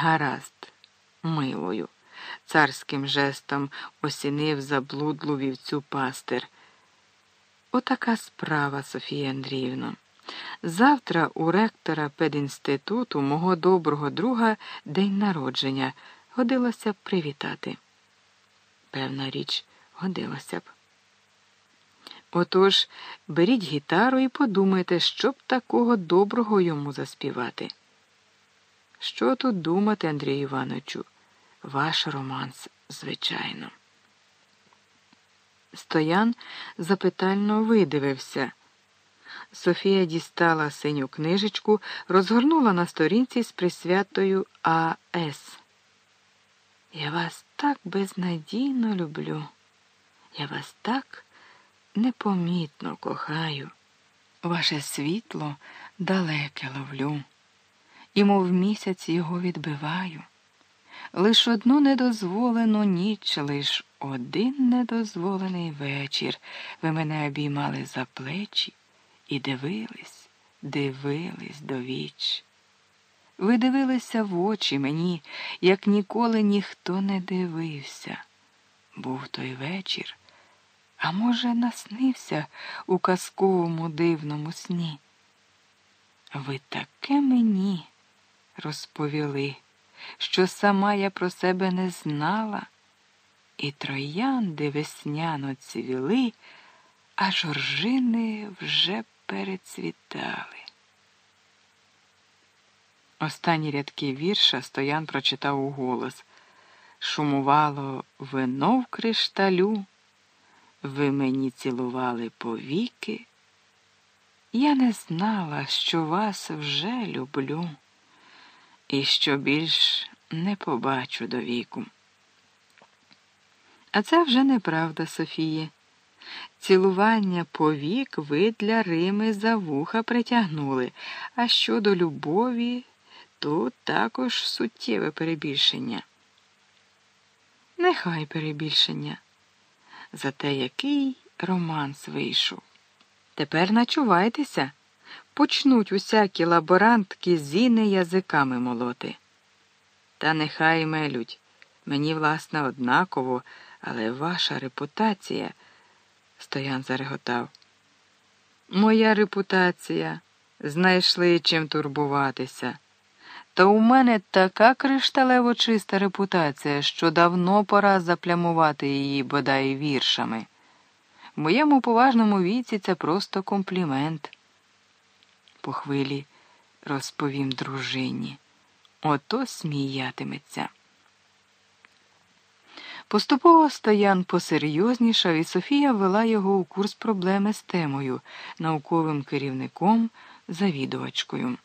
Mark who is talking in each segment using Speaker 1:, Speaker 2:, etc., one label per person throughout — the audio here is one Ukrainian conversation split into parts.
Speaker 1: Гаразд, милою, царським жестом осінив заблудлу вівцю пастир. Отака справа, Софія Андріївна. Завтра у ректора педінституту мого доброго друга день народження годилося б привітати. Певна річ, годилося б. Отож, беріть гітару і подумайте, що б такого доброго йому заспівати. Що тут думати, Андрію Івановичу? Ваш романс, звичайно. Стоян запитально видивився. Софія дістала синю книжечку, розгорнула на сторінці з присвятою А.С. Я вас так безнадійно люблю. Я вас так непомітно кохаю. Ваше світло далеке ловлю, і, мов місяць його відбиваю. Лиш одну недозволену ніч, лиш один недозволений вечір ви мене обіймали за плечі і дивились, дивились до віч. Ви дивилися в очі мені, як ніколи ніхто не дивився. Був той вечір, а може, наснився у казковому дивному сні. Ви таке мені розповіли що сама я про себе не знала, і троянди весняно цвіли, а жоржини вже перецвітали. Останні рядки вірша стоян прочитав у голос. Шумувало вино в кришталю, ви мені цілували повіки. Я не знала, що вас вже люблю і що більш не побачу до віку. А це вже неправда, Софіє. Цілування повік ви для Рими за вуха притягнули, а щодо любові, то також суттєве перебільшення. Нехай перебільшення. Зате який романс вийшов. Тепер начувайтеся почнуть усякі лаборантки зіни язиками молоти. Та нехай мелють. Мені, власне, однаково, але ваша репутація, стоян зареготав. Моя репутація, знайшли чим турбуватися. Та у мене така кришталево чиста репутація, що давно пора заплямувати її бодай віршами. В моєму поважному віці це просто комплімент по хвилі розповім дружині. Ото сміятиметься. Поступово стоян посерйознішав, і Софія ввела його у курс проблеми з темою, науковим керівником, завідувачкою.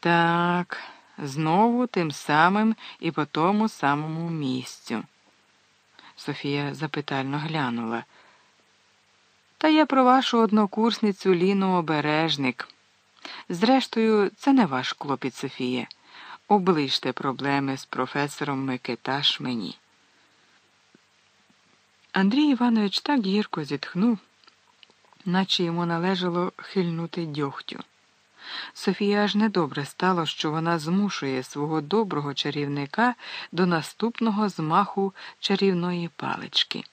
Speaker 1: Так, знову тим самим і по тому самому місцю. Софія запитально глянула. Та я про вашу однокурсницю Ліну обережник. Зрештою, це не ваш клопіт, Софія. Оближте проблеми з професором Микиташ мені. Андрій Іванович так гірко зітхнув, наче йому належало хильнути дьогтю. Софія аж недобре стало, що вона змушує свого доброго чарівника до наступного змаху чарівної палички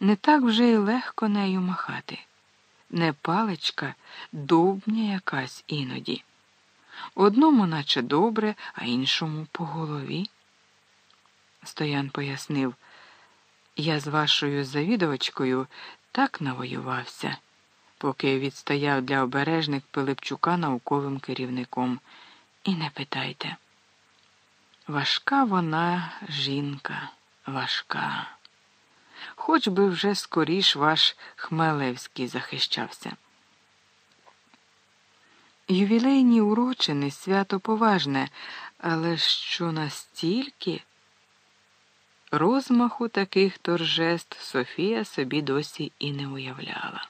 Speaker 1: не так вже й легко нею махати. Не паличка, довбня якась іноді. Одному, наче добре, а іншому по голові. Стоян пояснив, я з вашою завідувачкою так навоювався, поки відстояв для обережник Пилипчука науковим керівником. І не питайте. Важка вона жінка, важка хоч би вже скоріш ваш Хмелевський захищався. Ювілейні урочини свято поважне, але що настільки розмаху таких торжеств Софія собі досі і не уявляла.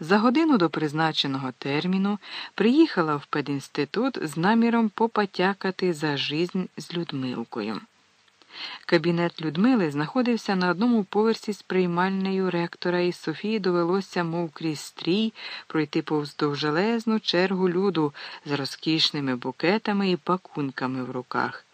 Speaker 1: За годину до призначеного терміну приїхала в педінститут з наміром попотякати за жизнь з Людмилкою. Кабінет Людмили знаходився на одному поверсі з приймальнею ректора, і Софії довелося, мов крізь стрій, пройти повз довжелезну чергу люду з розкішними букетами і пакунками в руках.